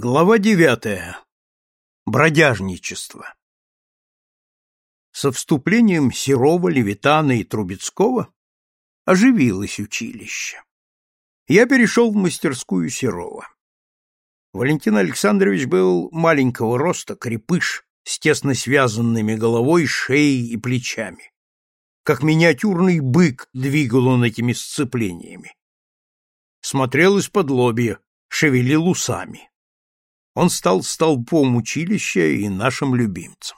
Глава девятая. Бродяжничество. Со вступлением Серова, Левитана и Трубецкого оживилось училище. Я перешел в мастерскую Серова. Валентин Александрович был маленького роста, крепыш, с тесно связанными головой, шеей и плечами. Как миниатюрный бык двигал он этими сцеплениями. Смотрел из-под лобья, шевелил усами он стал столпом училища и нашим любимцем.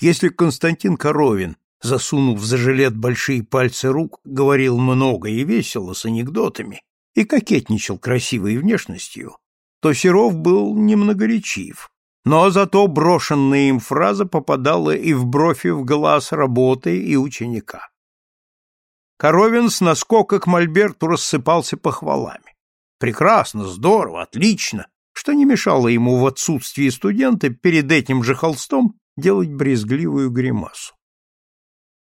Если Константин Коровин, засунув за жилет большие пальцы рук, говорил много и весело с анекдотами и кокетничал красивой внешностью, то Серов был немногоречив, но зато брошенная им фраза попадала и в бровь, и в глаз работы и ученика. Коровин с наскока к Мольберту рассыпался похвалами. Прекрасно, здорово, отлично, что не мешало ему в отсутствии студента перед этим же холстом делать брезгливую гримасу.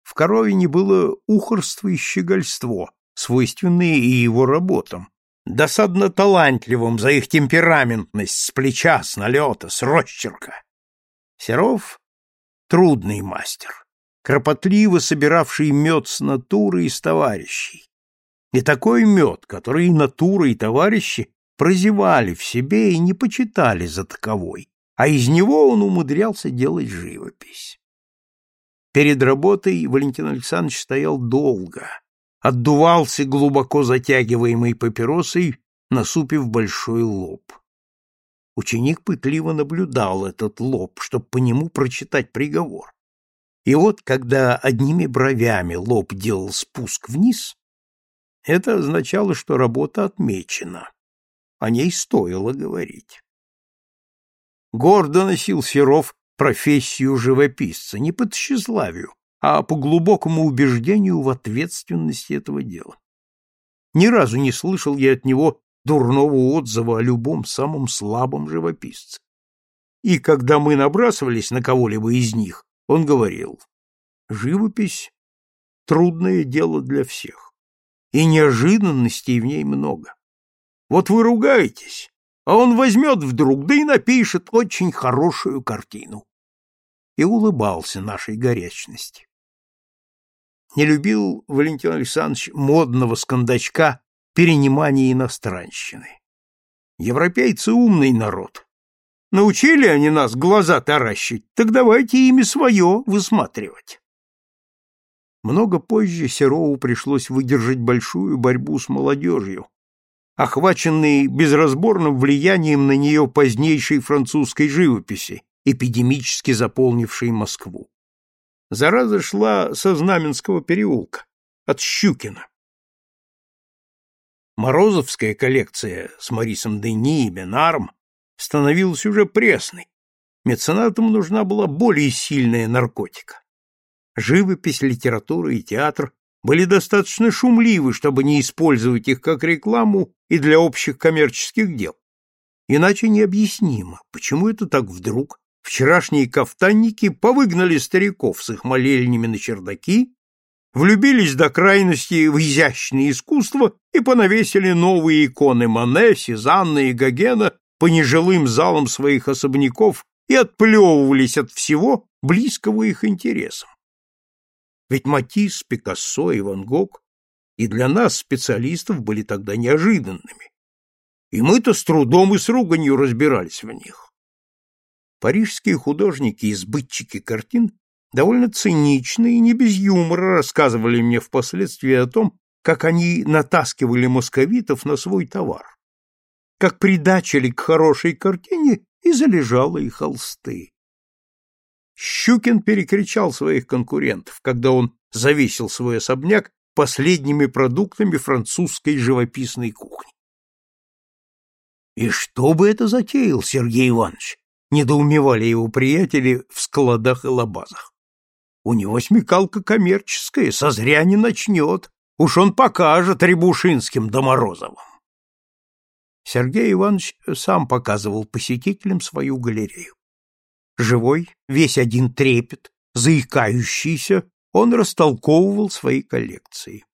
В Коровине было ухорство и щегольство, свойственные и его работам, досадно талантливым за их темпераментность с плеча, с налета, с росчерка. Серов — трудный мастер, кропотливо собиравший мед с натуры и с товарищей. И такой мед, который и натура, и товарищи прозевали в себе и не почитали за таковой, а из него он умудрялся делать живопись. Перед работой Валентин Александрович стоял долго, отдувался глубоко затягиваемой папиросой, насупив большой лоб. Ученик пытливо наблюдал этот лоб, чтобы по нему прочитать приговор. И вот, когда одними бровями лоб делал спуск вниз, это означало, что работа отмечена о ней стоило говорить. Гордо носил Серов профессию живописца, не по тщеславию, а по глубокому убеждению в ответственности этого дела. Ни разу не слышал я от него дурного отзыва о любом самом слабом живописце. И когда мы набрасывались на кого-либо из них, он говорил, живопись — трудное дело для всех, и неожиданностей в ней много. Вот вы ругаетесь, а он возьмет вдруг, да и напишет очень хорошую картину. И улыбался нашей горячности. Не любил Валентин Александрович модного скандачка перенимания иностранщины. Европейцы умный народ. Научили они нас глаза таращить, так давайте ими свое высматривать. Много позже Серову пришлось выдержать большую борьбу с молодежью, охваченный безразборным влиянием на нее позднейшей французской живописи, эпидемически заполнившей Москву. Зараза шла со Знаменского переулка, от Щукина. Морозовская коллекция с Марисом Дени и Бенаром становилась уже пресной. Меценатам нужна была более сильная наркотика. Живопись, литература и театр были достаточно шумливы, чтобы не использовать их как рекламу и для общих коммерческих дел. Иначе необъяснимо, почему это так вдруг вчерашние кафтанники повыгнали стариков с их молельнями на чердаки, влюбились до крайности в изящное искусство и понавесили новые иконы Мане, Сезанна и Гогена по нежилым залам своих особняков и отплевывались от всего близкого их интересам. Ведь Матисс, Пикассо и Ван Гог и для нас, специалистов, были тогда неожиданными. И мы-то с трудом и с руганью разбирались в них. Парижские художники и сбытчики картин довольно цинично и не без юмора рассказывали мне впоследствии о том, как они натаскивали московитов на свой товар, как придачили к хорошей картине и залежалые холсты. Щукин перекричал своих конкурентов, когда он завесил свой особняк последними продуктами французской живописной кухни. «И что бы это затеял, Сергей Иванович?» — недоумевали его приятели в складах и лабазах. «У него смекалка коммерческая, созря не начнет. Уж он покажет Рябушинским да Морозовым». Сергей Иванович сам показывал посетителям свою галерею. Живой, весь один трепет, заикающийся, он растолковывал свои коллекции.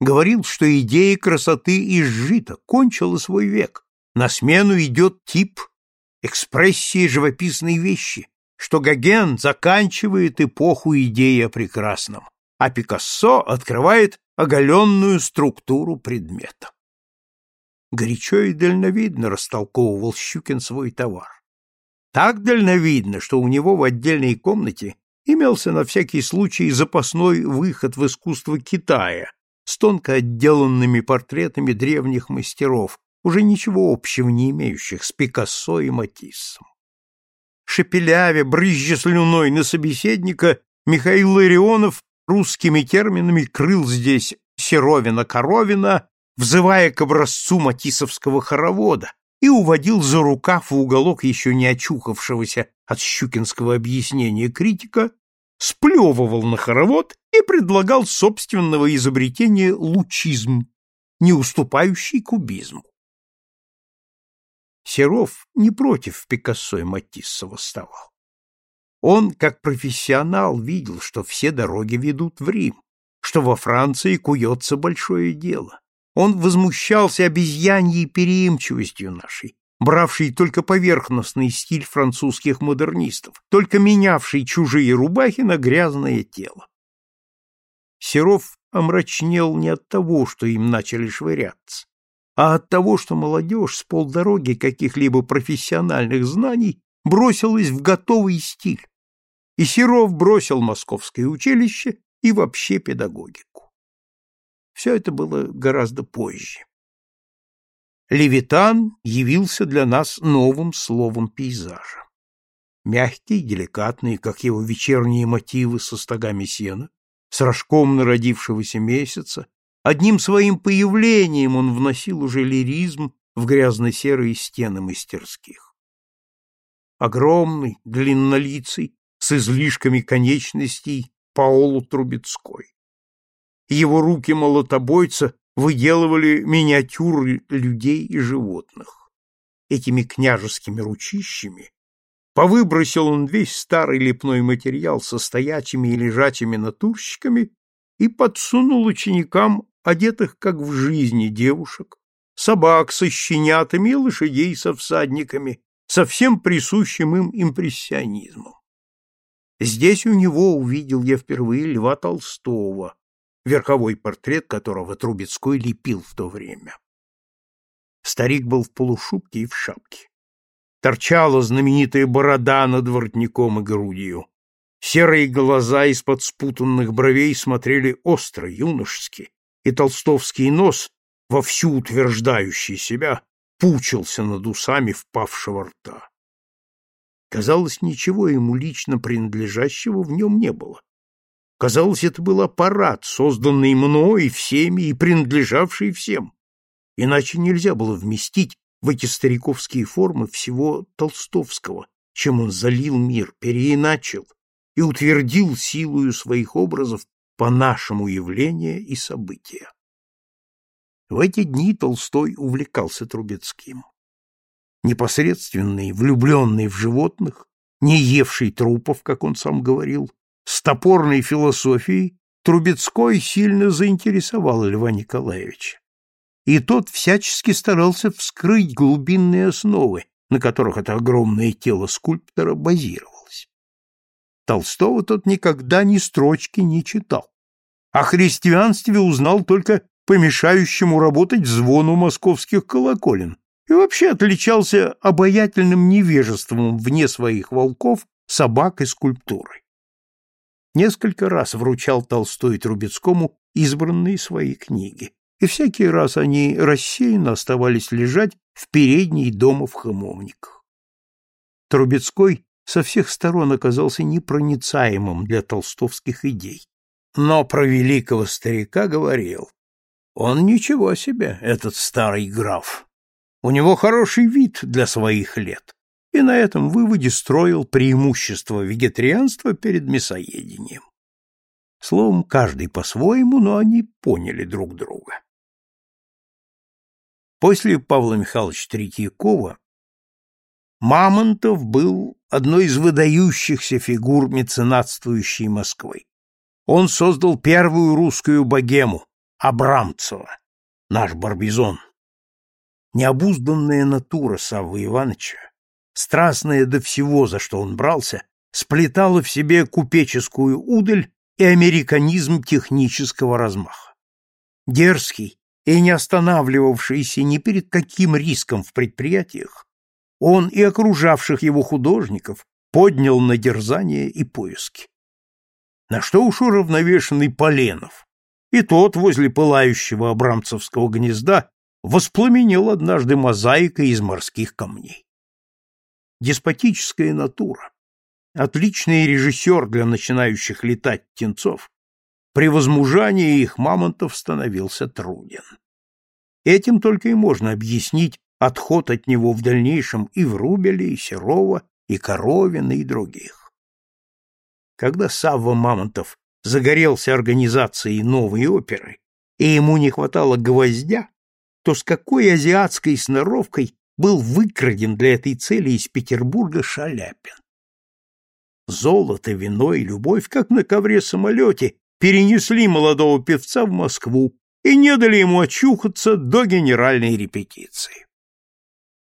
Говорил, что идея красоты изжита, кончила свой век. На смену идет тип экспрессии живописной вещи, что Гоген заканчивает эпоху идеи о прекрасном, а Пикассо открывает оголенную структуру предмета. Горячо и дальновидно растолковывал Щукин свой товар. Так дальновидно, что у него в отдельной комнате имелся на всякий случай запасной выход в искусство Китая с тонко отделанными портретами древних мастеров, уже ничего общего не имеющих с Пикассо и Матиссом. Шепелявя, брызжа слюной на собеседника, Михаил Ларионов русскими терминами крыл здесь Серовина-Коровина, взывая к образцу матисовского хоровода, и уводил за рукав в уголок еще не очухавшегося от щукинского объяснения критика, сплевывал на хоровод и предлагал собственного изобретения лучизм, не уступающий кубизму. Серов не против Пикассо и Матисса восставал. Он, как профессионал, видел, что все дороги ведут в Рим, что во Франции куется большое дело. Он возмущался обезьяньей переимчивостью нашей, бравшей только поверхностный стиль французских модернистов, только менявший чужие рубахи на грязное тело. Серов омрачнел не от того, что им начали швыряться, а от того, что молодежь с полдороги каких-либо профессиональных знаний бросилась в готовый стиль, и Серов бросил московское училище и вообще педагогику. Все это было гораздо позже. Левитан явился для нас новым словом пейзажа. Мягкий, деликатный, как его вечерние мотивы со стогами сена, с рожком народившегося месяца, Одним своим появлением он вносил уже лиризм в грязно-серые стены мастерских. Огромный, длиннолицый, с излишками конечностей Паолу Трубецкой. Его руки молотобойца выделывали миниатюры людей и животных. Этими княжескими ручищами повыбросил он весь старый лепной материал со стоячими и лежачими натурщиками и подсунул ученикам одетых, как в жизни, девушек, собак со щенятами и лошадей со всадниками, со всем присущим им импрессионизмом. Здесь у него увидел я впервые Льва Толстого, верховой портрет которого Трубецкой лепил в то время. Старик был в полушубке и в шапке. Торчала знаменитая борода над воротником и грудью. Серые глаза из-под спутанных бровей смотрели остро, юношески, и толстовский нос, вовсю утверждающий себя, пучился над усами впавшего рта. Казалось, ничего ему лично принадлежащего в нем не было. Казалось, это был аппарат, созданный мной и всеми и принадлежавший всем. Иначе нельзя было вместить в эти стариковские формы всего толстовского, чем он залил мир, переиначил и утвердил силою своих образов по-нашему явления и события. В эти дни Толстой увлекался Трубецким. Непосредственный, влюбленный в животных, не евший трупов, как он сам говорил, с топорной философией, Трубецкой сильно заинтересовал Льва Николаевича. И тот всячески старался вскрыть глубинные основы, на которых это огромное тело скульптора базировалось. Толстого тот никогда ни строчки не читал. О христианстве узнал только по мешающему работать звону московских колоколен и вообще отличался обаятельным невежеством вне своих волков, собак и скульптуры. Несколько раз вручал Толстой Трубецкому избранные свои книги, и всякий раз они рассеянно оставались лежать в передней дома в Хомовниках. Трубецкой со всех сторон оказался непроницаемым для толстовских идей но про великого старика говорил. Он ничего себе, этот старый граф. У него хороший вид для своих лет, и на этом выводе строил преимущество вегетарианства перед мясоедением. Словом, каждый по-своему, но они поняли друг друга. После Павла Михайловича Третьякова Мамонтов был одной из выдающихся фигур меценатствующей Москвы он создал первую русскую богему Абрамцева, наш Барбизон. Необузданная натура Саввы Ивановича, страстная до всего, за что он брался, сплетала в себе купеческую удаль и американизм технического размаха. Дерзкий и не останавливавшийся ни перед каким риском в предприятиях, он и окружавших его художников поднял на дерзание и поиски. На что уж уравновешенный Поленов, и тот возле пылающего абрамцевского гнезда воспламенил однажды мозаикой из морских камней. Деспотическая натура, отличный режиссер для начинающих летать птенцов, при возмужании их мамонтов становился труден. Этим только и можно объяснить отход от него в дальнейшем и в Рубеле, и Серова, и Коровина, и других. Когда Савва Мамонтов загорелся организацией новой оперы, и ему не хватало гвоздя, то с какой азиатской сноровкой был выкраден для этой цели из Петербурга Шаляпин. Золото, вино и любовь, как на ковре-самолете, перенесли молодого певца в Москву и не дали ему очухаться до генеральной репетиции.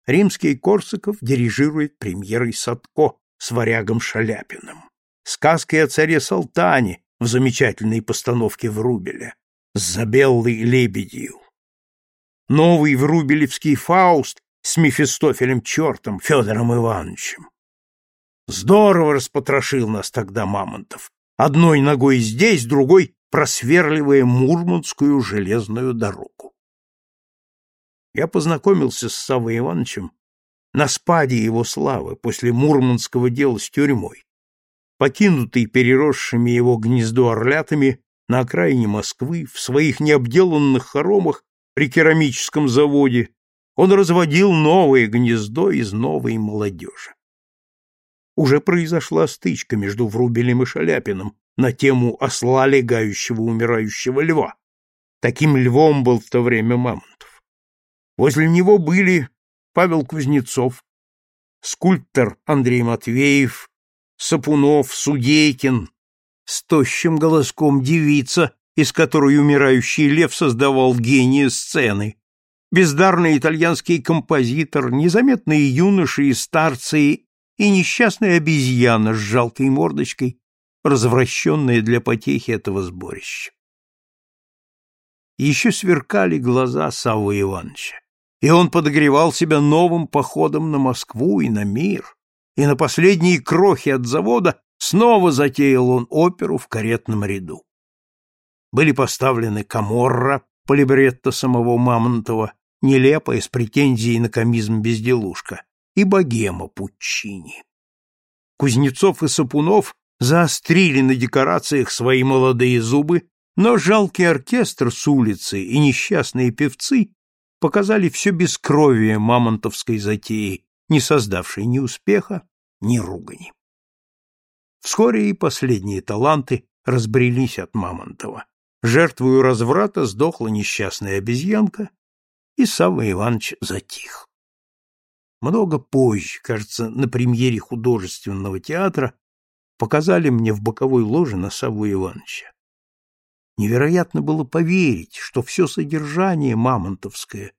Римский Корсаков дирижирует премьерой Садко с варягом Шаляпиным, сказкой о царе Салтане в замечательной постановке Врубеля, с Забеллой Лебедью. Новый врубелевский Фауст с Мефистофелем Чертом Федором Ивановичем. Здорово распотрошил нас тогда Мамонтов. Одной ногой здесь, другой просверливая Мурманскую железную дорогу. Я познакомился с Савой Ивановичем на спаде его славы после Мурманского дела с тюрьмой. Покинутый переросшими его гнездо орлятами на окраине Москвы, в своих необделанных хоромах при керамическом заводе, он разводил новое гнездо из новой молодежи уже произошла стычка между Врубелем и Шаляпиным на тему осла легающего умирающего льва. Таким львом был в то время Мамонтов. Возле него были Павел Кузнецов, скульптор Андрей Матвеев, Сапунов, Судейкин, с тощим голоском девица, из которой умирающий лев создавал гения сцены, бездарный итальянский композитор, незаметные юноши и старцы и несчастная обезьяна с жалкой мордочкой, развращенная для потехи этого сборища. Еще сверкали глаза Саввы Ивановича, и он подогревал себя новым походом на Москву и на мир, и на последние крохи от завода снова затеял он оперу в каретном ряду. Были поставлены Каморра по либретто самого Мамонтова, нелепая с претензией на комизм безделушка, и богема Пуччини. Кузнецов и Сапунов заострили на декорациях свои молодые зубы, но жалкий оркестр с улицы и несчастные певцы показали все бескровие мамонтовской затеи, не создавшей ни успеха, ни ругани. Вскоре и последние таланты разбрелись от Мамонтова. Жертвою разврата сдохла несчастная обезьянка, и Савва Иванович затих. Много позже, кажется, на премьере художественного театра показали мне в боковой ложе на Савву Ивановича. Невероятно было поверить, что все содержание мамонтовское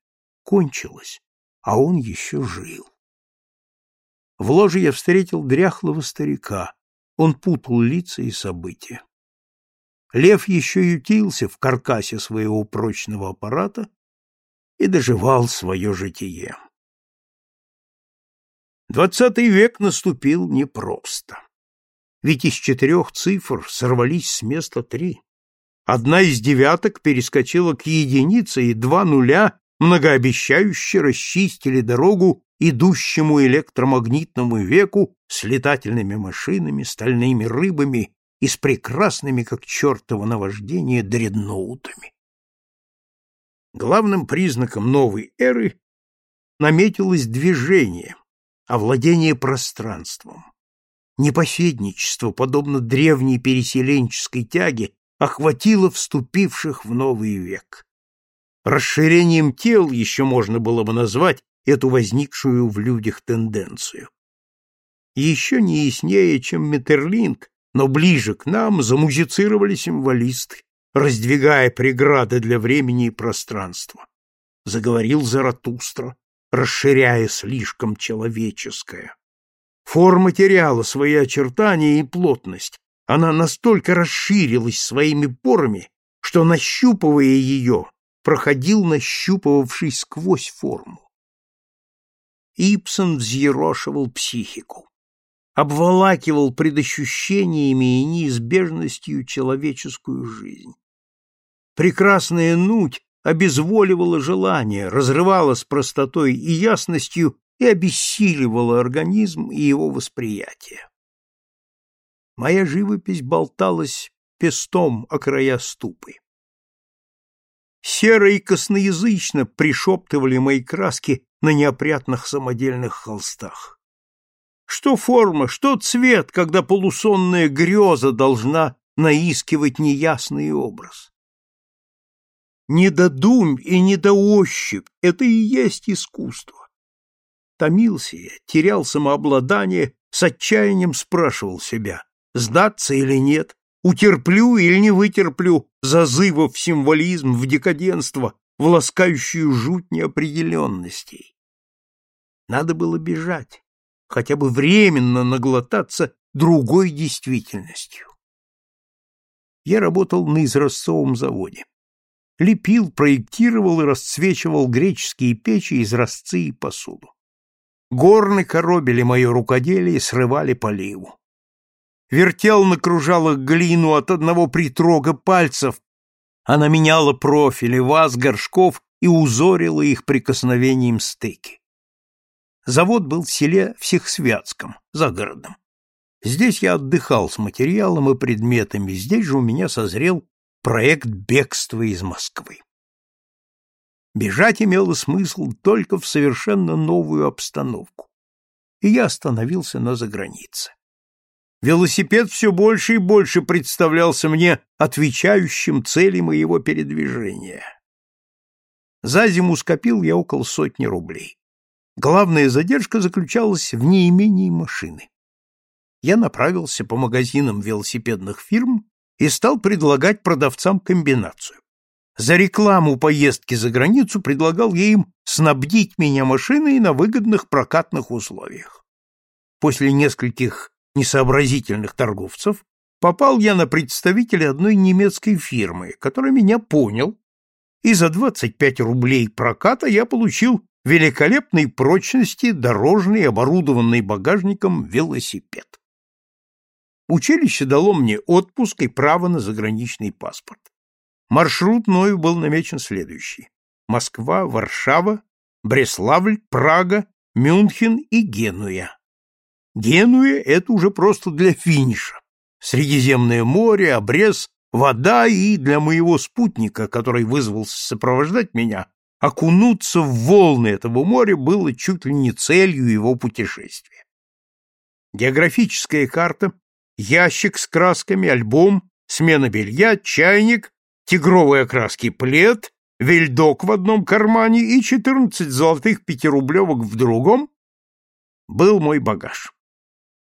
кончилось, а он еще жил. В ложе я встретил дряхлого старика. Он путал лица и события. Лев еще ютился в каркасе своего прочного аппарата и доживал свое житие. Двадцатый век наступил непросто. Ведь из четырех цифр сорвались с места три. Одна из девяток перескочила к единице, и два нуля многообещающе расчистили дорогу идущему электромагнитному веку с летательными машинами, стальными рыбами и с прекрасными, как чертово наваждение, дредноутами. Главным признаком новой эры наметилось движение, овладение пространством. Непоседничество, подобно древней переселенческой тяге, охватило вступивших в новый век. Расширением тел еще можно было бы назвать эту возникшую в людях тенденцию. Еще не яснее, чем Метерлинг, но ближе к нам замузицировали символисты, раздвигая преграды для времени и пространства. заговорил Заратустра, расширяя слишком человеческое. Форма теряла свои очертания и плотность. Она настолько расширилась своими порами, что, нащупывая ее, проходил нащупывавший сквозь форму. Ипсон взъерошивал психику, обволакивал предощущениями и неизбежностью человеческую жизнь. Прекрасная нуть обезволивала желание, разрывала с простотой и ясностью и обессиливала организм и его восприятие. Моя живопись болталась пестом о края ступы. Серо и косноязычно пришептывали мои краски на неопрятных самодельных холстах. Что форма, что цвет, когда полусонная греза должна наискивать неясный образ? Не до дум и не до ощупь — это и есть искусство. Томился я, терял самообладание, с отчаянием спрашивал себя, сдаться или нет, утерплю или не вытерплю зазывов в символизм, в декаденство, в ласкающую жуть неопределенностей. Надо было бежать, хотя бы временно наглотаться другой действительностью. Я работал на изразцовом заводе. Лепил, проектировал и расцвечивал греческие печи, изразцы и посуду. Горны коробили мое рукоделие и срывали поливу. Вертел на кружалах глину от одного притрога пальцев. Она меняла профили ваз, горшков и узорила их прикосновением стыки. Завод был в селе Всехсвятском, за городом. Здесь я отдыхал с материалом и предметами, здесь же у меня созрел проект бегства из Москвы. Бежать имело смысл только в совершенно новую обстановку. И я остановился на загранице. Велосипед все больше и больше представлялся мне отвечающим цели моего передвижения. За зиму скопил я около сотни рублей. Главная задержка заключалась в неимении машины. Я направился по магазинам велосипедных фирм и стал предлагать продавцам комбинацию. За рекламу поездки за границу предлагал я им снабдить меня машиной на выгодных прокатных условиях. После нескольких несообразительных торговцев попал я на представителя одной немецкой фирмы, который меня понял, и за 25 рублей проката я получил великолепной прочности дорожный, оборудованный багажником велосипед. Училище дало мне отпуск и право на заграничный паспорт. Маршрут мною был намечен следующий. Москва, Варшава, Бреславль, Прага, Мюнхен и Генуя. Генуя — это уже просто для финиша. Средиземное море, обрез, вода и для моего спутника, который вызвался сопровождать меня, окунуться в волны этого моря было чуть ли не целью его путешествия. Географическая карта, ящик с красками, альбом, смена белья, чайник тигровой окраски плед, вельдок в одном кармане и четырнадцать золотых пятирублевок в другом был мой багаж.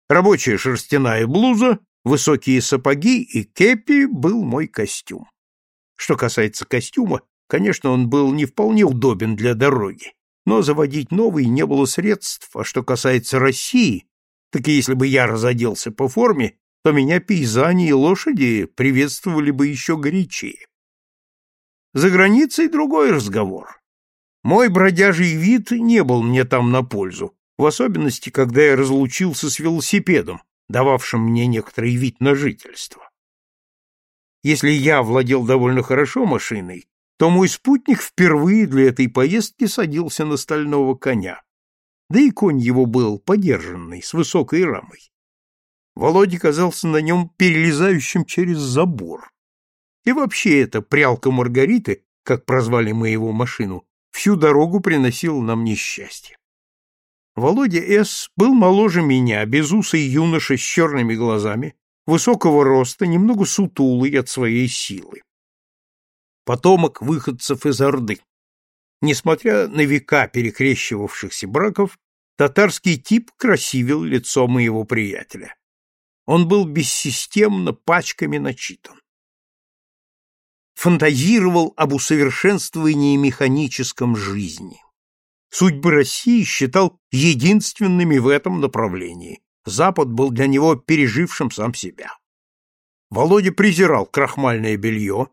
Рабочая шерстяная блуза, высокие сапоги и кепи был мой костюм. Что касается костюма, конечно, он был не вполне удобен для дороги, но заводить новый не было средств, а что касается России, так если бы я разоделся по форме, то меня пейзани и лошади приветствовали бы еще горячее. За границей другой разговор. Мой бродяжий вид не был мне там на пользу, в особенности, когда я разлучился с велосипедом, дававшим мне некоторый вид на жительство. Если я владел довольно хорошо машиной, то мой спутник впервые для этой поездки садился на стального коня. Да и конь его был подержанный, с высокой рамой. Володя казался на нем перелезающим через забор. И вообще эта прялка Маргариты, как прозвали мы его машину, всю дорогу приносила нам несчастье. Володя С. был моложе меня, безусый юноша с черными глазами, высокого роста, немного сутулый от своей силы. Потомок выходцев из Орды. Несмотря на века перекрещивавшихся браков, татарский тип красивил лицо моего приятеля. Он был бессистемно пачками начитан. фантазировал об усовершенствовании механическом жизни. Судьбы России считал единственными в этом направлении. Запад был для него пережившим сам себя. Володя презирал крахмальное белье,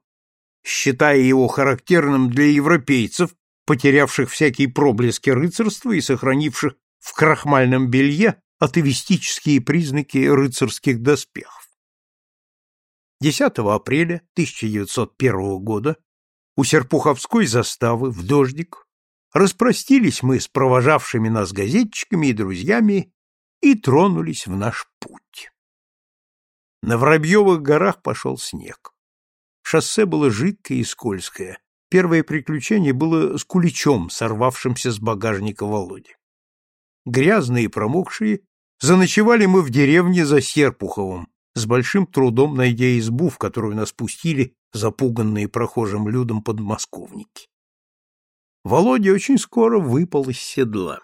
считая его характерным для европейцев, потерявших всякие проблески рыцарства и сохранивших в крахмальном белье атовистические признаки рыцарских доспехов. 10 апреля 1901 года у Серпуховской заставы в дождик распростились мы с провожавшими нас газетчиками и друзьями и тронулись в наш путь. На Воробьевых горах пошел снег. Шоссе было жидкое и скользкое. Первое приключение было с куличом, сорвавшимся с багажника Володи. Грязные и промокшие, заночевали мы в деревне за Серпуховым, с большим трудом найдя избу, в которую нас пустили запуганные прохожим людом подмосковники. Володя очень скоро выпал из седла.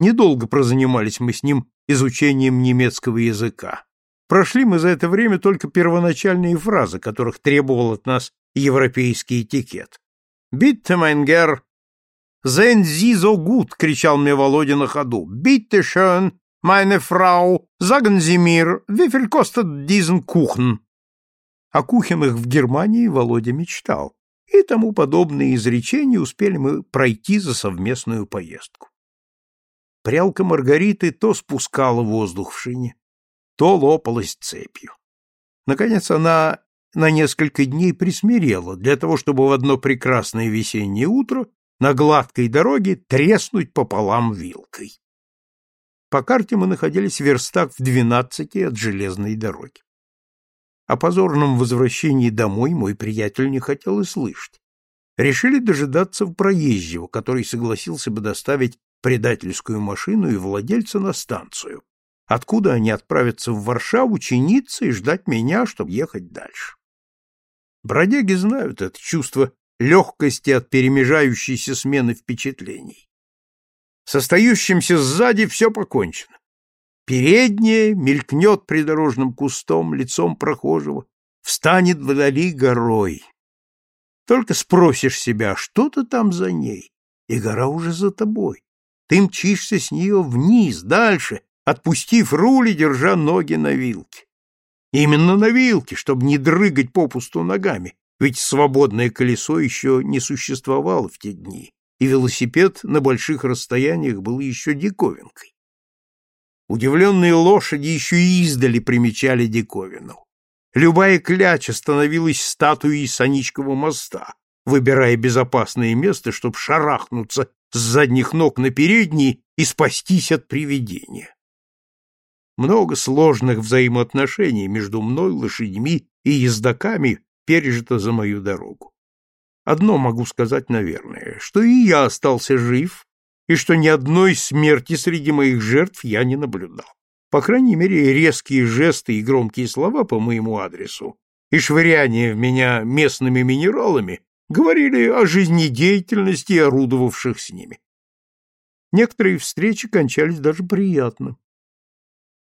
Недолго прозанимались мы с ним изучением немецкого языка. Прошли мы за это время только первоначальные фразы, которых требовал от нас европейский этикет. «Битте, mein Herr!» «Sehen Sie so gut!» — кричал мне Володя на ходу. «Bitte schön, meine Frau, sagen Sie mir, wie viel kostet diesen Kuchen?» О кухенах в Германии Володя мечтал и тому подобные изречения успели мы пройти за совместную поездку. Прялка Маргариты то спускала воздух в шине, то лопалась цепью. Наконец она на несколько дней присмирела для того, чтобы в одно прекрасное весеннее утро на гладкой дороге треснуть пополам вилкой. По карте мы находились в верстах в двенадцати от железной дороги. О позорном возвращении домой мой приятель не хотел и слышать. Решили дожидаться в проезжего, который согласился бы доставить предательскую машину и владельца на станцию, откуда они отправятся в Варшаву чиниться и ждать меня, чтобы ехать дальше. Бродяги знают это чувство легкости от перемежающейся смены впечатлений. С сзади все покончено. Переднее мелькнет придорожным кустом лицом прохожего, встанет вдали горой. Только спросишь себя, что ты там за ней, и гора уже за тобой. Ты мчишься с нее вниз, дальше, отпустив руль и держа ноги на вилке. Именно на вилке, чтобы не дрыгать попусту ногами, ведь свободное колесо еще не существовало в те дни, и велосипед на больших расстояниях был еще диковинкой. Удивленные лошади еще и издали примечали диковину. Любая кляча становилась статуей Саничкова моста, выбирая безопасное место, чтобы шарахнуться с задних ног на передние и спастись от привидения. Много сложных взаимоотношений между мной, лошадьми и ездаками пережито за мою дорогу. Одно могу сказать, наверное, что и я остался жив и что ни одной смерти среди моих жертв я не наблюдал. По крайней мере, резкие жесты и громкие слова по моему адресу и швыряние в меня местными минералами говорили о жизнедеятельности орудовавших с ними. Некоторые встречи кончались даже приятно.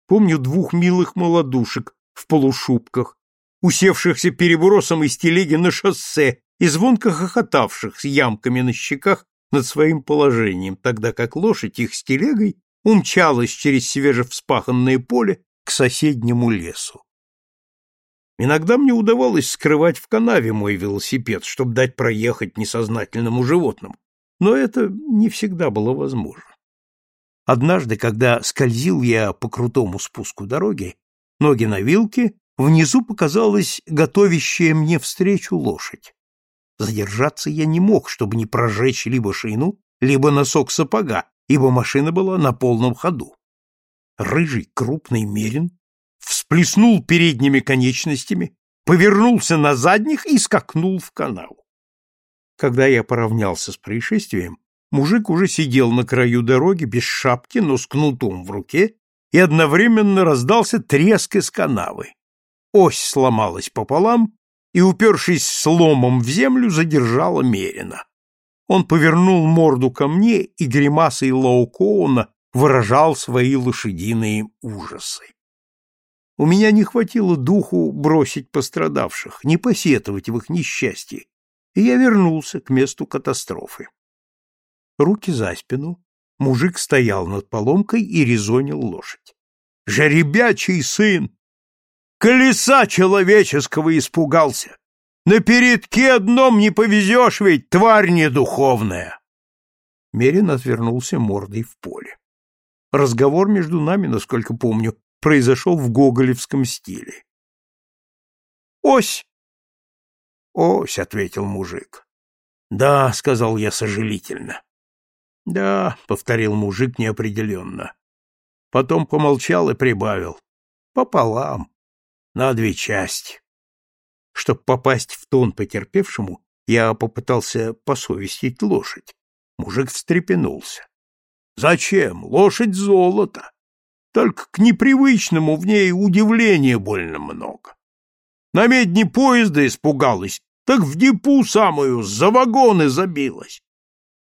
Помню двух милых молодушек в полушубках, усевшихся перебросом из телеги на шоссе и звонко хохотавших с ямками на щеках над своим положением, тогда как лошадь их с телегой умчалась через свежевспаханное поле к соседнему лесу. Иногда мне удавалось скрывать в канаве мой велосипед, чтобы дать проехать несознательному животному, но это не всегда было возможно. Однажды, когда скользил я по крутому спуску дороги, ноги на вилке, внизу показалась готовящая мне встречу лошадь. Задержаться я не мог, чтобы не прожечь либо шину, либо носок сапога, ибо машина была на полном ходу. Рыжий крупный мерин всплеснул передними конечностями, повернулся на задних и скакнул в канаву. Когда я поравнялся с происшествием, мужик уже сидел на краю дороги без шапки, но с кнутом в руке, и одновременно раздался треск из канавы. Ось сломалась пополам, и, упершись сломом в землю, задержала Мерина. Он повернул морду ко мне и гримасой Лаукоуна выражал свои лошадиные ужасы. У меня не хватило духу бросить пострадавших, не посетовать в их несчастье, и я вернулся к месту катастрофы. Руки за спину, мужик стоял над поломкой и резонил лошадь. «Жеребячий сын! Колеса человеческого испугался! На передке одном не повезешь ведь, тварь недуховная!» Мерин отвернулся мордой в поле. Разговор между нами, насколько помню, произошел в гоголевском стиле. «Ось!» «Ось», — ответил мужик. «Да», — сказал я сожалительно. «Да», — повторил мужик неопределенно. Потом помолчал и прибавил. «Пополам. На две части». Чтоб попасть в тон потерпевшему, я попытался посовестить лошадь. Мужик встрепенулся. Зачем? Лошадь золото. Только к непривычному в ней удивления больно много. На медне поезда испугалась, так в депу самую за вагоны забилась.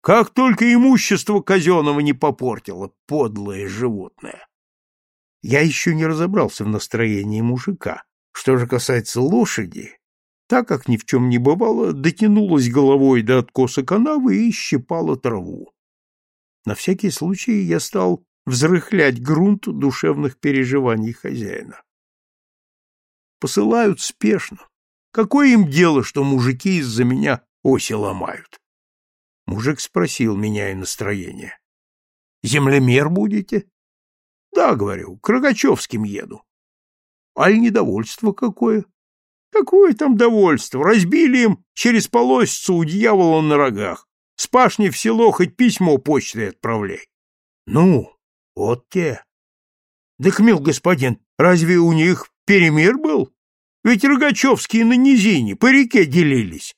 Как только имущество казенного не попортило, подлое животное. Я еще не разобрался в настроении мужика. Что же касается лошади, так как ни в чем не бывало, дотянулась головой до откоса канавы и щипала траву. На всякий случай я стал взрыхлять грунт душевных переживаний хозяина. Посылают спешно. Какое им дело, что мужики из-за меня оси ломают? Мужик спросил, меняя настроение. Землемер будете? Да, говорю, к Рогачевским еду. Аль недовольство какое? Какое там довольство? Разбили им через полосицу у дьявола на рогах. С пашни в село хоть письмо почтой отправляй. Ну, вот те. Да, мил господин, разве у них перемир был? Ведь Рогачевские на низине по реке делились.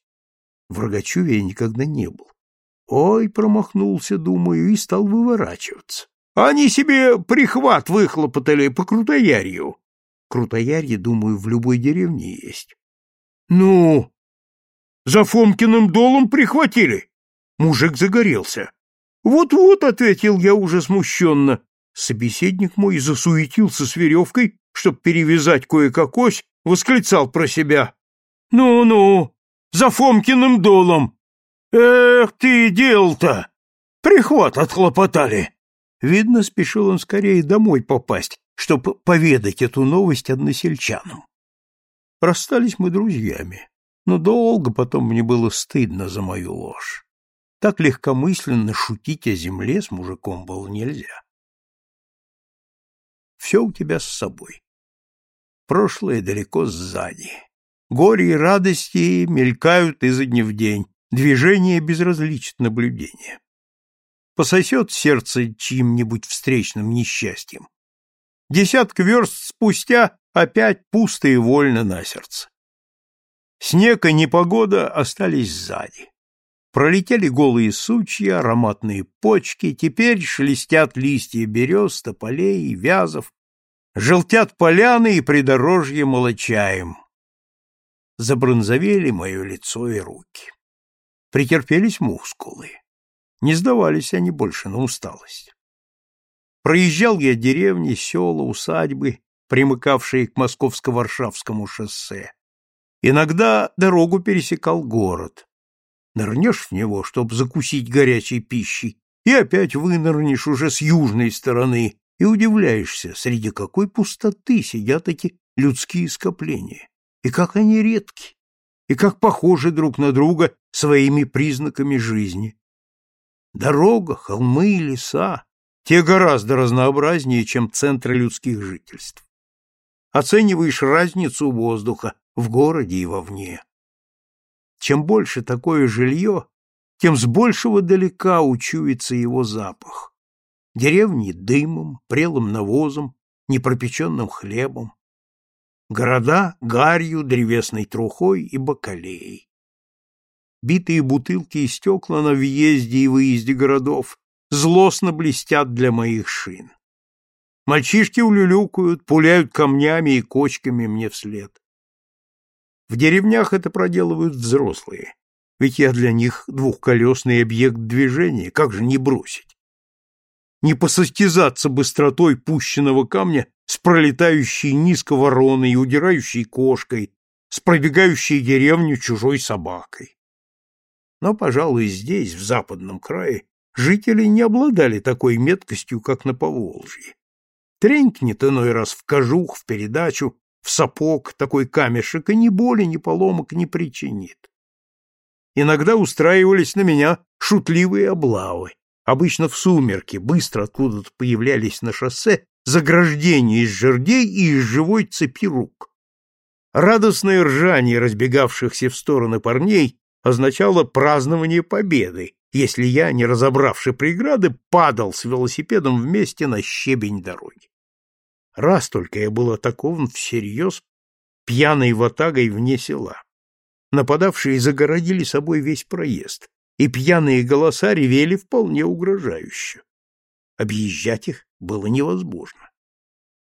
В Рогачеве я никогда не был. Ой, промахнулся, думаю, и стал выворачиваться. Они себе прихват выхлопотали по Крутоярью. Крутоярье, думаю, в любой деревне есть. Ну, за Фомкиным долом прихватили? Мужик загорелся. «Вот-вот», — ответил я уже смущенно. Собеседник мой засуетился с веревкой, чтоб перевязать кое-какось, восклицал про себя. «Ну-ну, за Фомкиным долом! Эх ты, дел-то! Прихват отхлопотали!» Видно, спешил он скорее домой попасть, чтоб поведать эту новость односельчанам. Расстались мы друзьями, но долго потом мне было стыдно за мою ложь. Так легкомысленно шутить о земле с мужиком было нельзя. Все у тебя с собой. Прошлое далеко сзади. Горе и радости мелькают изо дня в день, движение безразличит наблюдение. Пососет сердце чьим-нибудь встречным несчастьем. Десятка верст спустя опять пусто и вольно на сердце. Снег и непогода остались сзади. Пролетели голые сучья, ароматные почки, теперь шелестят листья берез, тополей, вязов, желтят поляны и придорожье молочаем. Забронзовели мое лицо и руки. Претерпелись мускулы. Не сдавались они больше на усталость. Проезжал я деревни, села, усадьбы, примыкавшие к московско-варшавскому шоссе. Иногда дорогу пересекал город. Нырнешь в него, чтобы закусить горячей пищей, и опять вынырнешь уже с южной стороны и удивляешься, среди какой пустоты сидят эти людские скопления, и как они редки, и как похожи друг на друга своими признаками жизни. Дорога, холмы и леса — те гораздо разнообразнее, чем центры людских жительств. Оцениваешь разницу воздуха в городе и вовне. Чем больше такое жилье, тем с большего далека учуется его запах. Деревни дымом, прелым навозом, непропеченным хлебом. Города — гарью, древесной трухой и бакалеей. Битые бутылки и стекла на въезде и выезде городов злостно блестят для моих шин. Мальчишки улюлюкают, пуляют камнями и кочками мне вслед. В деревнях это проделывают взрослые, ведь я для них двухколесный объект движения, как же не бросить? не посостязаться быстротой пущенного камня с пролетающей низко вороной и удирающей кошкой, с пробегающей деревню чужой собакой. Но, пожалуй, здесь, в западном крае, жители не обладали такой меткостью, как на Поволжье. Тренькнет иной раз в кожух, в передачу, в сапог такой камешек, и ни боли, ни поломок не причинит. Иногда устраивались на меня шутливые облавы. Обычно в сумерки быстро откуда-то появлялись на шоссе заграждения из жердей и из живой цепи рук. Радостное ржание разбегавшихся в стороны парней означало празднование победы, если я, не разобравши преграды, падал с велосипедом вместе на щебень дороги. Раз только я был атакован всерьез пьяной ватагой вне села. Нападавшие загородили собой весь проезд, и пьяные голоса ревели вполне угрожающе. Объезжать их было невозможно.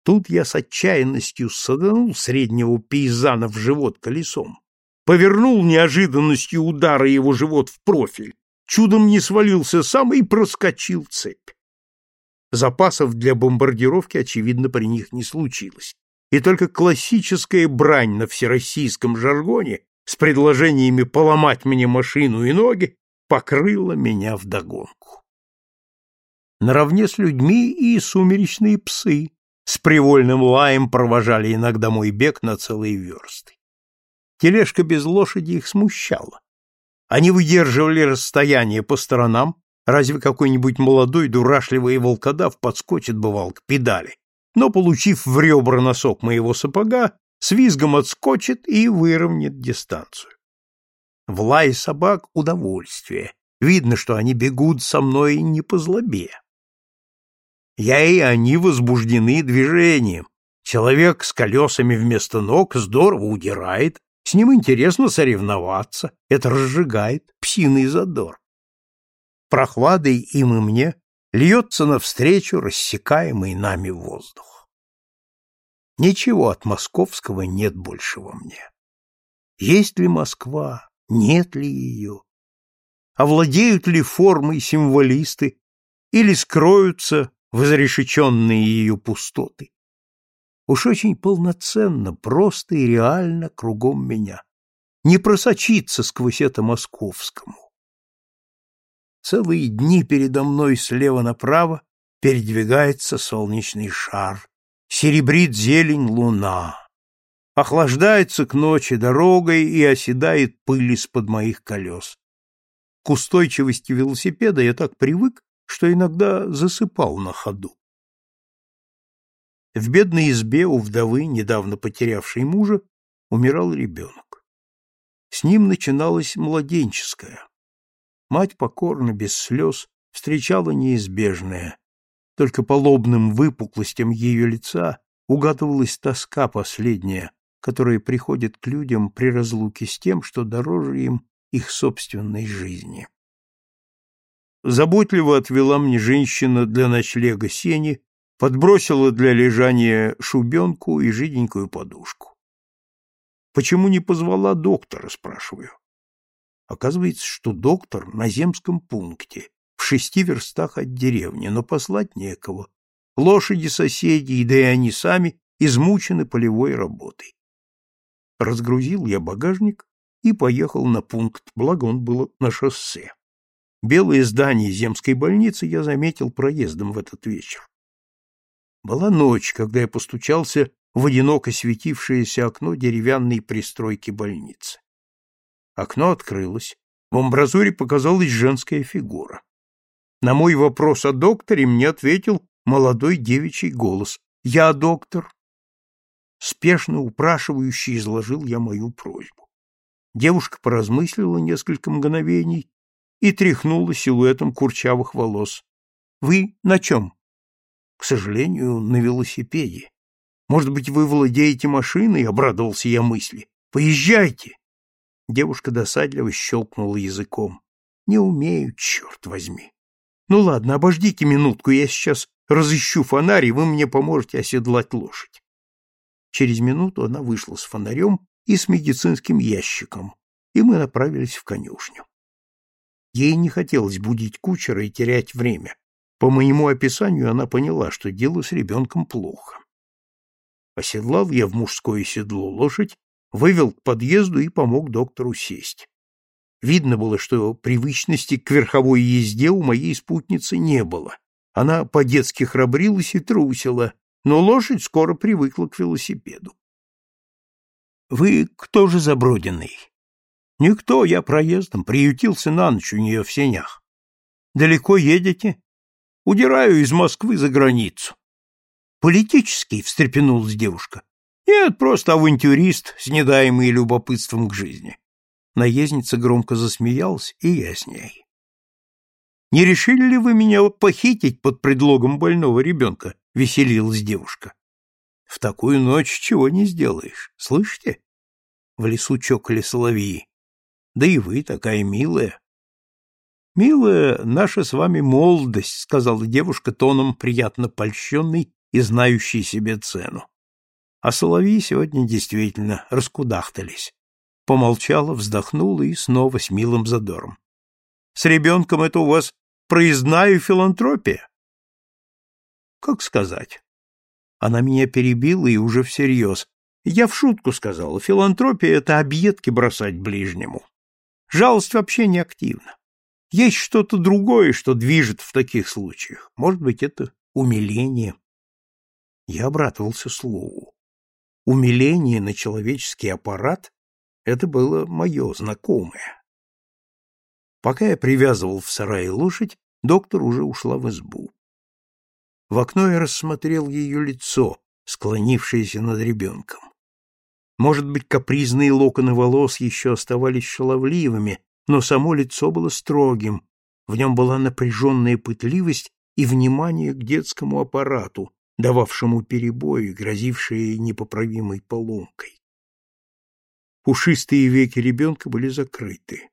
Тут я с отчаянностью саданул среднего пейзана в живот колесом, повернул неожиданностью удара его живот в профиль, чудом не свалился сам и проскочил цепь. Запасов для бомбардировки, очевидно, при них не случилось, и только классическая брань на всероссийском жаргоне с предложениями поломать мне машину и ноги покрыла меня вдогонку. Наравне с людьми и сумеречные псы с привольным лаем провожали иногда мой бег на целые версты. Тележка без лошади их смущала. Они выдерживали расстояние по сторонам, разве какой-нибудь молодой дурашливый волкодав подскочит, бывал, к педали, но, получив в ребра носок моего сапога, с визгом отскочит и выровняет дистанцию. В лае собак удовольствие. Видно, что они бегут со мной не по злобе. Я и они возбуждены движением. Человек с колесами вместо ног здорово удирает, с ним интересно соревноваться, это разжигает псиный задор. Прохладой им и мне льется навстречу рассекаемый нами воздух. Ничего от московского нет больше во мне. Есть ли Москва, нет ли ее? Овладеют ли формой символисты или скроются возрешеченные ее пустоты? уж очень полноценно, просто и реально кругом меня. Не просочиться сквозь это московскому. Целые дни передо мной слева направо передвигается солнечный шар, серебрит зелень луна, охлаждается к ночи дорогой и оседает пыль из-под моих колес. К устойчивости велосипеда я так привык, что иногда засыпал на ходу. В бедной избе у вдовы, недавно потерявшей мужа, умирал ребенок. С ним начиналось младенческое. Мать покорно, без слез, встречала неизбежное. Только по лобным выпуклостям ее лица угадывалась тоска последняя, которая приходит к людям при разлуке с тем, что дороже им их собственной жизни. Заботливо отвела мне женщина для ночлега сени подбросила для лежания шубенку и жиденькую подушку. Почему не позвала доктора, спрашиваю. Оказывается, что доктор на земском пункте, в шести верстах от деревни, но послать некого. Лошади соседей, да и они сами измучены полевой работой. Разгрузил я багажник и поехал на пункт, благо он был на шоссе. Белое здание земской больницы я заметил проездом в этот вечер. Была ночь, когда я постучался в одиноко светившееся окно деревянной пристройки больницы. Окно открылось. В амбразуре показалась женская фигура. На мой вопрос о докторе мне ответил молодой девичий голос. «Я доктор». Спешно, упрашивающе изложил я мою просьбу. Девушка поразмыслила несколько мгновений и тряхнула силуэтом курчавых волос. «Вы на чем?» К сожалению, на велосипеде. Может быть, вы владеете машиной, обрадовался я мысли. Поезжайте. Девушка досадливо щелкнула языком. Не умею, черт возьми. Ну ладно, обождите минутку, я сейчас разыщу фонарь, и вы мне поможете оседлать лошадь. Через минуту она вышла с фонарем и с медицинским ящиком, и мы направились в конюшню. Ей не хотелось будить кучера и терять время, По моему описанию она поняла, что дело с ребенком плохо. Оседлал я в мужское седло лошадь, вывел к подъезду и помог доктору сесть. Видно было, что привычности к верховой езде у моей спутницы не было. Она по-детски храбрилась и трусила, но лошадь скоро привыкла к велосипеду. — Вы кто же заброденный? — Никто, я проездом, приютился на ночь у нее в сенях. — Далеко едете? — Удираю из Москвы за границу. — Политический, — встрепенулась девушка. — Нет, просто авантюрист, снедаемый любопытством к жизни. Наездница громко засмеялась, и я с ней. «Не решили ли вы меня похитить под предлогом больного ребенка?» — веселилась девушка. «В такую ночь чего не сделаешь, слышите?» В лесу чокали соловьи. «Да и вы такая милая». «Милая наша с вами молодость», — сказала девушка тоном приятно польщенной и знающей себе цену. А соловьи сегодня действительно раскудахтались помолчала, вздохнула и снова с милым задором. С ребенком это у вас проездная филантропия? Как сказать? Она меня перебила и уже всерьез. Я в шутку сказала, филантропия — это объедки бросать ближнему. Жалость вообще не активна. Есть что-то другое, что движет в таких случаях. Может быть, это умиление. Я обратывался слову. Умиление на человеческий аппарат это было мое знакомое. Пока я привязывал в сарае лошадь, доктор уже ушла в избу. В окно я рассмотрел ее лицо, склонившееся над ребенком. Может быть, капризные локоны волос еще оставались шаловливыми, но само лицо было строгим, в нем была напряженная пытливость и внимание к детскому аппарату, дававшему перебои, грозившие непоправимой поломкой. Пушистые веки ребенка были закрыты.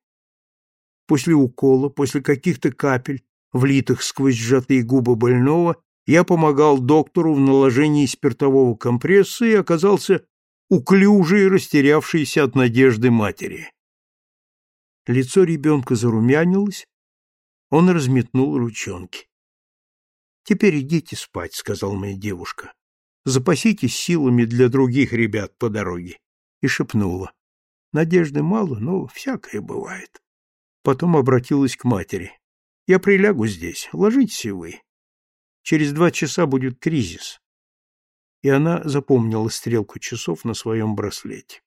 После укола, после каких-то капель, влитых сквозь сжатые губы больного, я помогал доктору в наложении спиртового компресса и оказался уклюжей, растерявшейся от надежды матери. Лицо ребенка зарумянилось, он разметнул ручонки. «Теперь идите спать», — сказал моя девушка. «Запаситесь силами для других ребят по дороге». И шепнула. Надежды мало, но всякое бывает. Потом обратилась к матери. Я прилягу здесь, ложитесь и вы. Через два часа будет кризис. И она запомнила стрелку часов на своем браслете.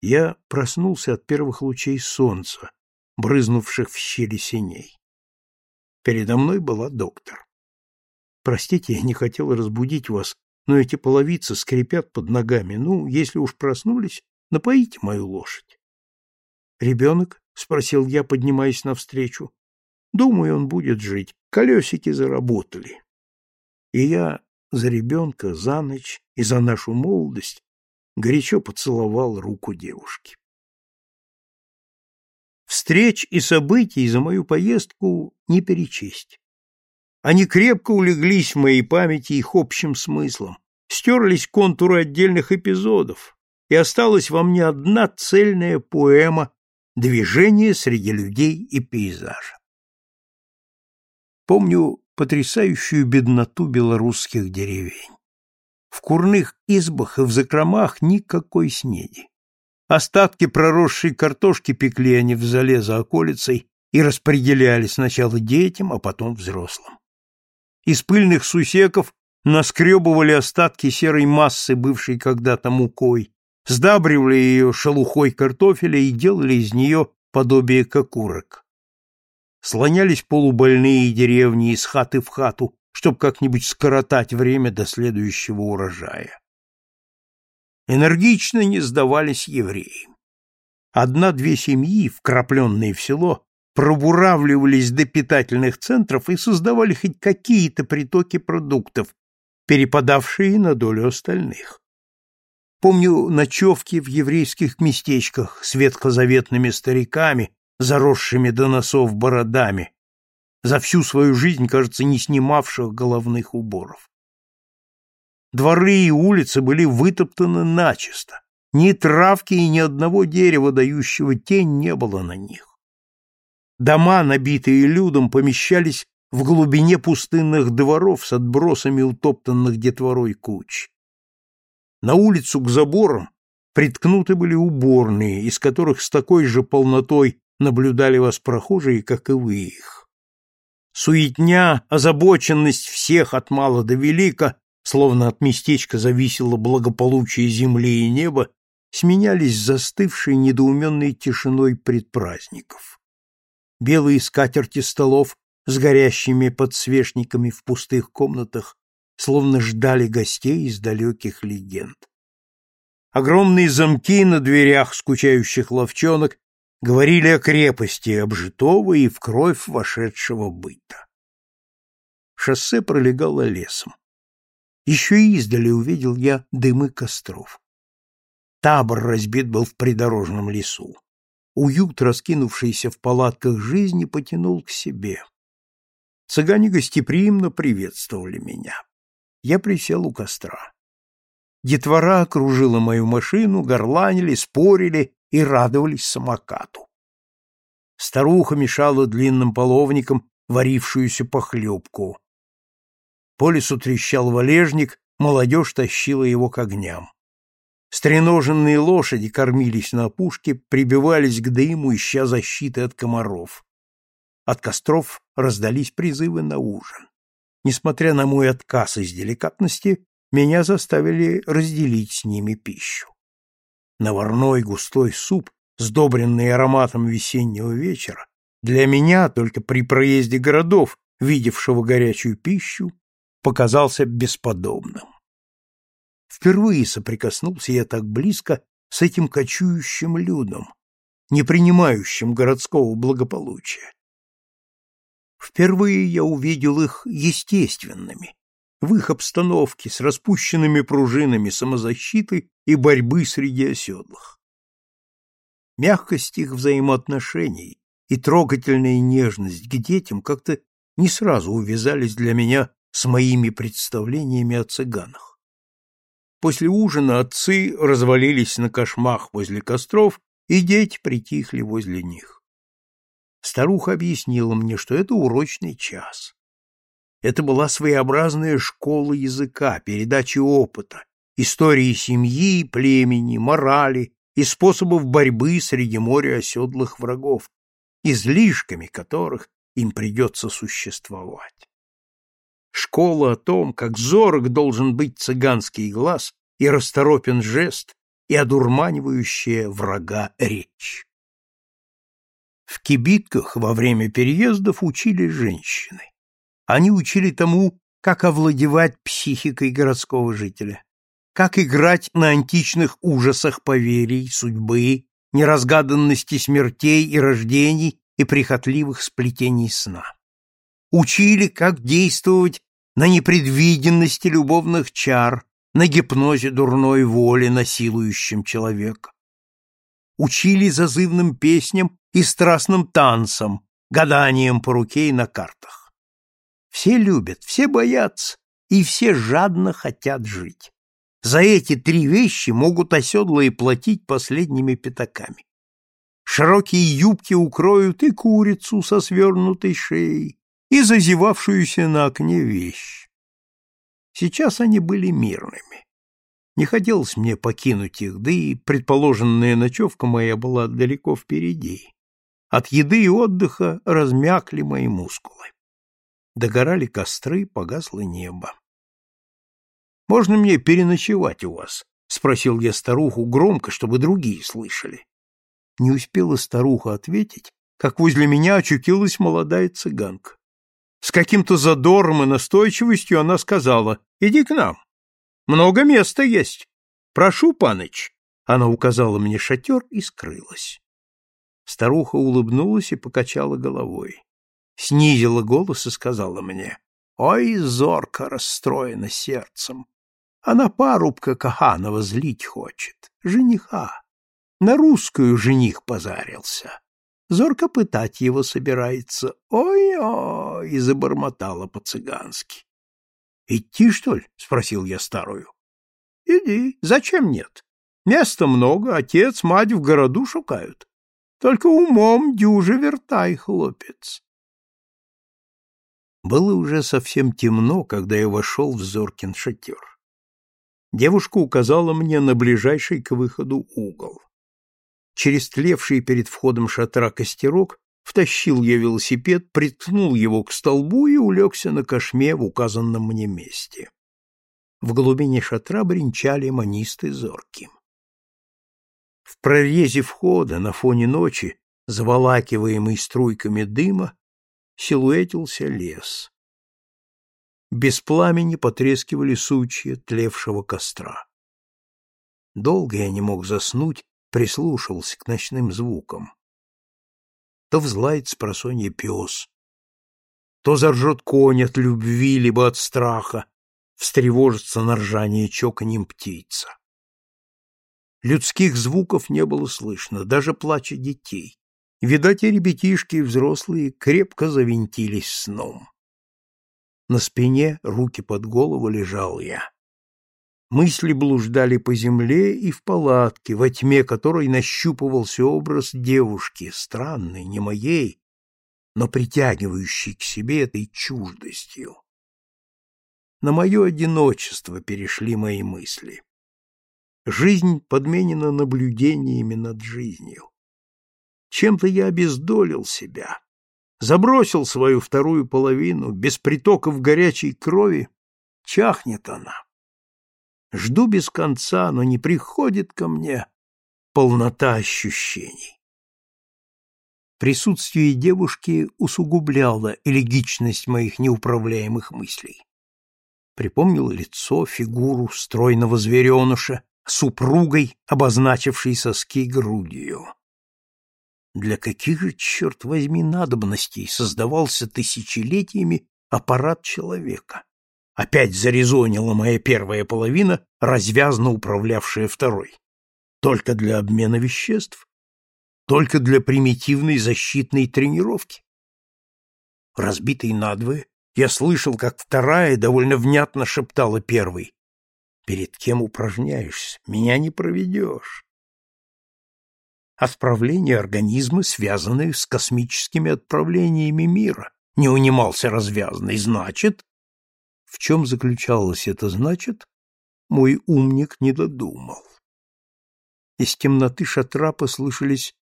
Я проснулся от первых лучей солнца, брызнувших в щели синей. Передо мной была доктор. Простите, я не хотел разбудить вас, но эти половицы скрипят под ногами. Ну, если уж проснулись, Напоите мою лошадь. Ребенок? — спросил я, поднимаясь навстречу. Думаю, он будет жить. Колесики заработали. И я за ребенка, за ночь и за нашу молодость горячо поцеловал руку девушки. Встреч и событий за мою поездку не перечесть. Они крепко улеглись в моей памяти их общим смыслом, стерлись контуры отдельных эпизодов, и осталась во мне одна цельная поэма «Движение среди людей и пейзажа». Помню потрясающую бедноту белорусских деревень. В курных избах и в закромах никакой снеди. Остатки проросшей картошки пекли они в зале за околицей и распределяли сначала детям, а потом взрослым. Из пыльных сусеков наскребывали остатки серой массы, бывшей когда-то мукой, сдабривали ее шелухой картофеля и делали из нее подобие кокурок. Слонялись полубольные деревни из хаты в хату, чтобы как-нибудь скоротать время до следующего урожая. Энергично не сдавались евреи. Одна-две семьи, вкрапленные в село, пробуравливались до питательных центров и создавали хоть какие-то притоки продуктов, перепадавшие на долю остальных. Помню ночевки в еврейских местечках с ветхозаветными стариками, заросшими до носов бородами, за всю свою жизнь, кажется, не снимавших головных уборов. Дворы и улицы были вытоптаны начисто. Ни травки и ни одного дерева, дающего тень, не было на них. Дома, набитые людом, помещались в глубине пустынных дворов с отбросами утоптанных детворой куч. На улицу к заборам приткнуты были уборные, из которых с такой же полнотой наблюдали вас прохожие, как и вы их. Суетня, озабоченность всех от мала до велика, словно от местечка зависело благополучие земли и неба, сменялись застывшей недоуменной тишиной предпраздников. Белые скатерти столов с горящими подсвечниками в пустых комнатах словно ждали гостей из далеких легенд. Огромные замки на дверях скучающих ловчонок говорили о крепости обжитого и в кровь вошедшего быта. Шоссе пролегало лесом. Еще издали увидел я дымы костров. Табор разбит был в придорожном лесу. Уют, раскинувшийся в палатках жизни, потянул к себе. Цыгане гостеприимно приветствовали меня. Я присел у костра. Детвора окружила мою машину, горланили, спорили и радовались самокату. Старуха мешала длинным половником варившуюся похлебку. По лесу трещал валежник, молодежь тащила его к огням. Стреноженные лошади кормились на опушке, прибивались к дыму, ища защиты от комаров. От костров раздались призывы на ужин. Несмотря на мой отказ из деликатности, меня заставили разделить с ними пищу. Наварной густой суп, сдобренный ароматом весеннего вечера, для меня только при проезде городов, видевшего горячую пищу, показался бесподобным. Впервые соприкоснулся я так близко с этим кочующим людом, не принимающим городского благополучия. Впервые я увидел их естественными, в их обстановке с распущенными пружинами самозащиты и борьбы среди оседлых. Мягкость их взаимоотношений и трогательная нежность к детям как-то не сразу увязались для меня с моими представлениями о цыганах. После ужина отцы развалились на кошмах возле костров, и дети притихли возле них. Старуха объяснила мне, что это урочный час. Это была своеобразная школа языка, передачи опыта, истории семьи, племени, морали и способов борьбы среди моря оседлых врагов, излишками которых им придется существовать. Школа о том, как зорок должен быть цыганский глаз и расторопен жест и одурманивающая врага речь. В кибитках во время переездов учили женщины. Они учили тому, как овладевать психикой городского жителя, как играть на античных ужасах поверий, судьбы, неразгаданности смертей и рождений и прихотливых сплетений сна. Учили, как действовать на непредвиденности любовных чар, на гипнозе дурной воли, насилующем человека. Учили зазывным песням и страстным танцам, гаданием по руке и на картах. Все любят, все боятся, и все жадно хотят жить. За эти три вещи могут оседлые платить последними пятаками. Широкие юбки укроют и курицу со свернутой шеей, и зазевавшуюся на окне вещь. Сейчас они были мирными. Не хотелось мне покинуть их, да и предположенная ночевка моя была далеко впереди. От еды и отдыха размякли мои мускулы. Догорали костры, погасло небо. «Можно мне переночевать у вас?» — спросил я старуху громко, чтобы другие слышали. Не успела старуха ответить, как возле меня очутилась молодая цыганка. С каким-то задором и настойчивостью она сказала, «Иди к нам. Много места есть. Прошу, паныч». Она указала мне шатер и скрылась. Старуха улыбнулась и покачала головой снизила голос и сказала мне, «Ой, зорко расстроена сердцем. Она парубка Каханова злить хочет, жениха. На русскую жених позарился. Зорко пытать его собирается. Ой-ой!» и забормотала по-цыгански. «Идти, что ли?» — спросил я старую. «Иди. Зачем нет? Места много, отец, мать в городу шукают. Только умом дюже вертай, хлопец. Было уже совсем темно, когда я вошел в Зоркин шатер. Девушка указала мне на ближайший к выходу угол. Через тлевший перед входом шатра костерок втащил я велосипед, приткнул его к столбу и улегся на кошме в указанном мне месте. В глубине шатра бренчали манисты зорким. В прорезе входа на фоне ночи, заволакиваемый струйками дыма, силуэтился лес. Без пламени потрескивали сучья тлевшего костра. Долго я не мог заснуть, прислушивался к ночным звукам. То взлает с просонья пес, то заржет конь от любви, либо от страха, встревожится на ржание чоканьем птица. Людских звуков не было слышно, даже плача детей. Видать, и ребятишки, и взрослые крепко завинтились сном. На спине, руки под голову, лежал я. Мысли блуждали по земле и в палатке, во тьме которой нащупывался образ девушки, странной, не моей, но притягивающей к себе этой чуждостью. На мое одиночество перешли мои мысли. Жизнь подменена наблюдениями над жизнью. Чем-то я обездолил себя, забросил свою вторую половину, без притоков горячей крови, чахнет она. Жду без конца, но не приходит ко мне полнота ощущений. Присутствие девушки усугубляло элегичность моих неуправляемых мыслей. Припомнил лицо, фигуру стройного звереныша, супругой, обозначившей соски грудью. Для каких же, черт возьми, надобностей создавался тысячелетиями аппарат человека? Опять зарезонила моя первая половина, развязно управлявшая второй. Только для обмена веществ? Только для примитивной защитной тренировки? Разбитый надвое, я слышал, как вторая довольно внятно шептала первой. Перед кем упражняешься? Меня не проведешь. Отправления организма, связанные с космическими отправлениями мира, не унимался развязанный. Значит, в чем заключалось это значит, мой умник не додумал. Из темноты шатра послышались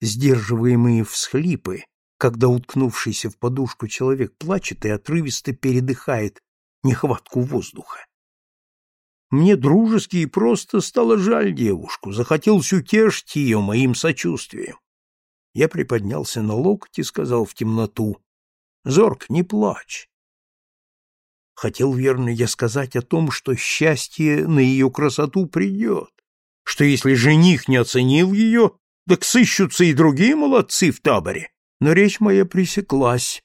сдерживаемые всхлипы, когда уткнувшийся в подушку человек плачет и отрывисто передыхает нехватку воздуха. Мне дружески и просто стало жаль девушку, захотелось утешить ее моим сочувствием. Я приподнялся на локоть и сказал в темноту, «Зорк, не плачь». Хотел, верно, я сказать о том, что счастье на ее красоту придет, что если жених не оценил ее, так сыщутся и другие молодцы в таборе. Но речь моя пресеклась.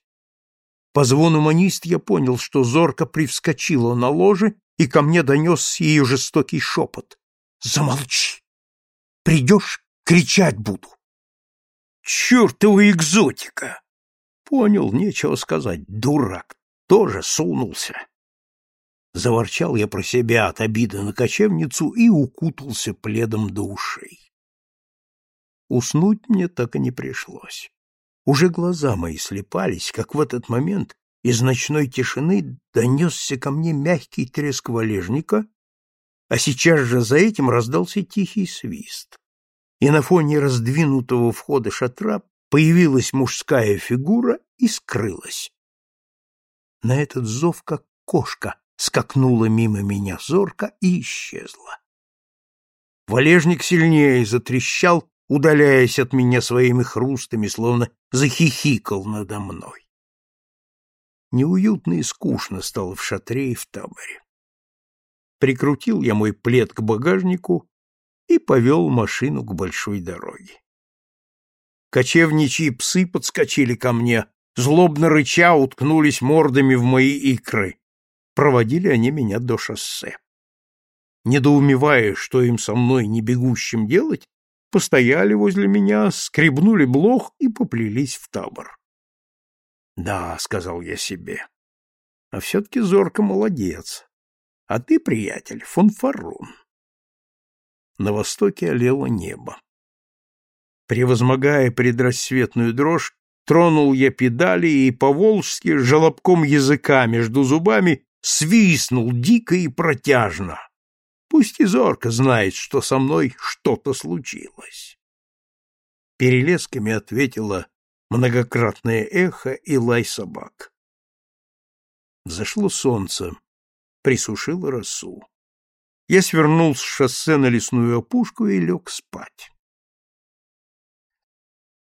По звону манист я понял, что зорко привскочила на ложе и ко мне донес ее жестокий шепот. «Замолчи! Придешь, кричать буду!» «Чертова экзотика!» Понял, нечего сказать, дурак, тоже сунулся. Заворчал я про себя от обиды на кочевницу и укутался пледом до ушей. Уснуть мне так и не пришлось. Уже глаза мои слепались, как в этот момент из ночной тишины донесся ко мне мягкий треск валежника, а сейчас же за этим раздался тихий свист. И на фоне раздвинутого входа шатра появилась мужская фигура и скрылась. На этот зов, как кошка, скакнула мимо меня зорко и исчезла. Валежник сильнее затрещал, удаляясь от меня своими хрустами, словно захихикал надо мной. Неуютно и скучно стало в шатре и в таборе. Прикрутил я мой плед к багажнику и повел машину к большой дороге. Кочевничьи псы подскочили ко мне, злобно рыча уткнулись мордами в мои икры. Проводили они меня до шоссе. Недоумевая, что им со мной не бегущим делать, постояли возле меня, скребнули блох и поплелись в табор. Да, сказал я себе. А все-таки зорко молодец. А ты, приятель, фанфарон. На востоке олело небо. Превозмогая предрассветную дрожь, Тронул я педали и по-волжски желобком языка между зубами свистнул дико и протяжно. Пусть и зорко знает, что со мной что-то случилось. Перелесками ответило многократное эхо и лай собак. Зашло солнце, присушило росу. Я свернул с шоссе на лесную опушку и лег спать.